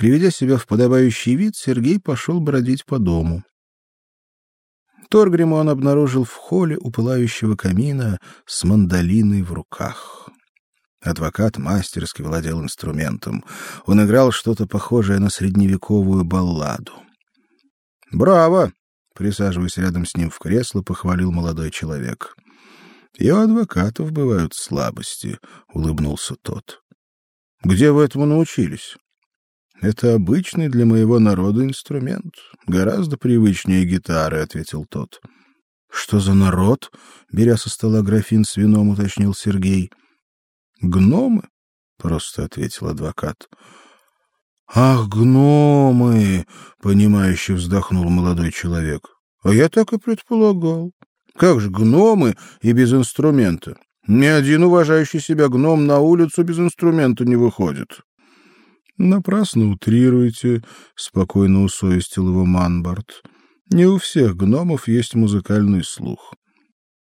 Приведя себя в подобающий вид, Сергей пошел бродить по дому. Торгрима он обнаружил в холле у пылающего камина с мандолиной в руках. Адвокат мастерски владел инструментом. Он играл что-то похожее на средневековую балладу. "Браво!" присаживаясь рядом с ним в кресло, похвалил молодой человек. "И у адвокатов бывают слабости", улыбнулся тот. "Где вы этому научились?" Это обычный для моего народа инструмент, гораздо привычнее гитары, ответил тот. Что за народ? беря со стола графин с вином, уточнил Сергей. Гномы, просто ответил адвокат. Ах, гномы, понимающе вздохнул молодой человек. А я так и предполагал. Как же гномы и без инструмента? Ни один уважающий себя гном на улицу без инструмента не выходит. Напрасно утрируете, спокойно усовестил его Манбарт. Не у всех гномов есть музыкальный слух.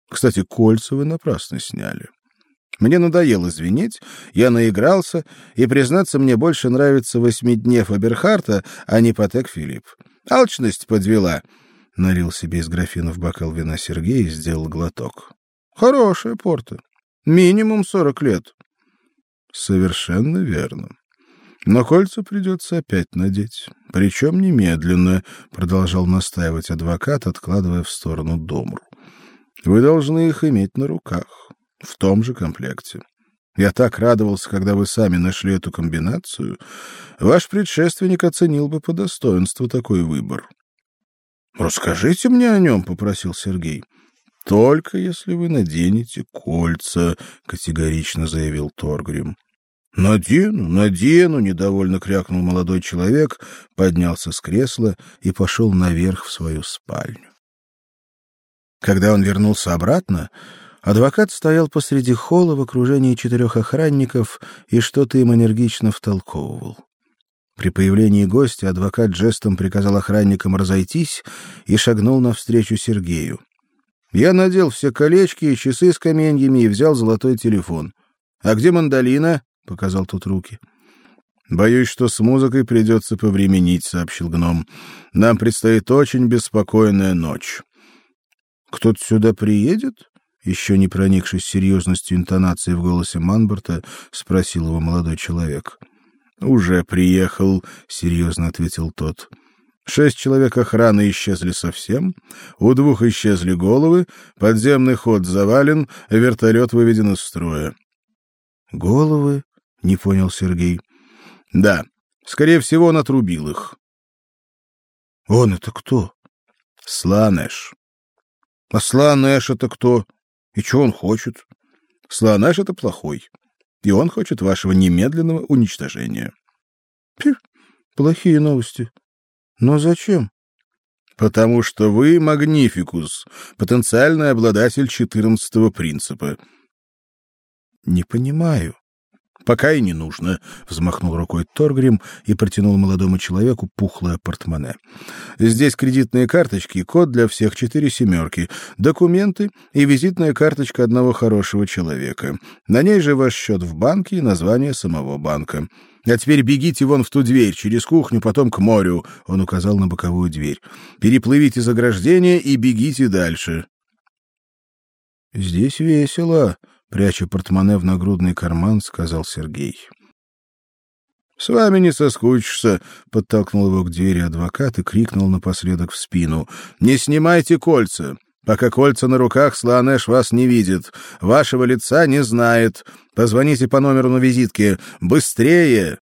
Кстати, кольца вы напрасно сняли. Мне надоело звенеть, я наигрался, и признаться, мне больше нравится восьмиднев Аберхарта, а не Патек Филипп. Алчность подвела. Налил себе из графина в бокал вина Сергей и сделал глоток. Хорошая порта. Минимум сорок лет. Совершенно верно. Но кольца придется опять надеть, причем немедленно, продолжал настаивать адвокат, откладывая в сторону домру. Вы должны их иметь на руках, в том же комплекте. Я так радовался, когда вы сами нашли эту комбинацию. Ваш предшественник оценил бы по достоинству такой выбор. Расскажите мне о нем, попросил Сергей. Только если вы наденете кольца, категорично заявил Торгрим. Надену, надену, недовольно крякнул молодой человек, поднялся с кресла и пошел наверх в свою спальню. Когда он вернулся обратно, адвокат стоял посреди холла в окружении четырех охранников и что-то им энергично втолковывал. При появлении гостя адвокат жестом приказал охранникам разойтись и шагнул навстречу Сергею. Я надел все колечки и часы с каменьями и взял золотой телефон. А где мандолина? Показал тут руки. Боюсь, что с музыкой придется повременить, сообщил гном. Нам предстоит очень беспокойная ночь. Кто-то сюда приедет? Еще не проникшись серьезностью интонации в голосе Манберта, спросил его молодой человек. Уже приехал, серьезно ответил тот. Шесть человек охраны исчезли совсем, у двух исчезли головы, подземный ход завален, вертолет выведен из строя. Головы не понял Сергей. Да, скорее всего, он отрубил их. Он это кто? Сланеш. А Сланеш это кто? И что он хочет? Сланеш это плохой, и он хочет вашего немедленного уничтожения. Пи, плохие новости. Но зачем? Потому что вы магнификус, потенциальный обладатель четырнадцатого принципа. Не понимаю. Пока и не нужно, взмахнул рукой Торгрим и протянул молодому человеку пухлое портмоне. Здесь кредитные карточки, код для всех четыре семерки, документы и визитная карточка одного хорошего человека. На ней же ваш счет в банке и название самого банка. А теперь бегите вон в ту дверь, через кухню, потом к морю, он указал на боковую дверь. Переплывите заграждение и бегите дальше. Здесь весело, пряча портмоне в нагрудный карман, сказал Сергей. С вами не соскучишься, подтолкнул его к двери адвокат и крикнул напоследок в спину: "Не снимайте кольца. Пока кольца на руках, Сланеш вас не видит, вашего лица не знает. Позвоните по номеру на визитке. Быстрее!"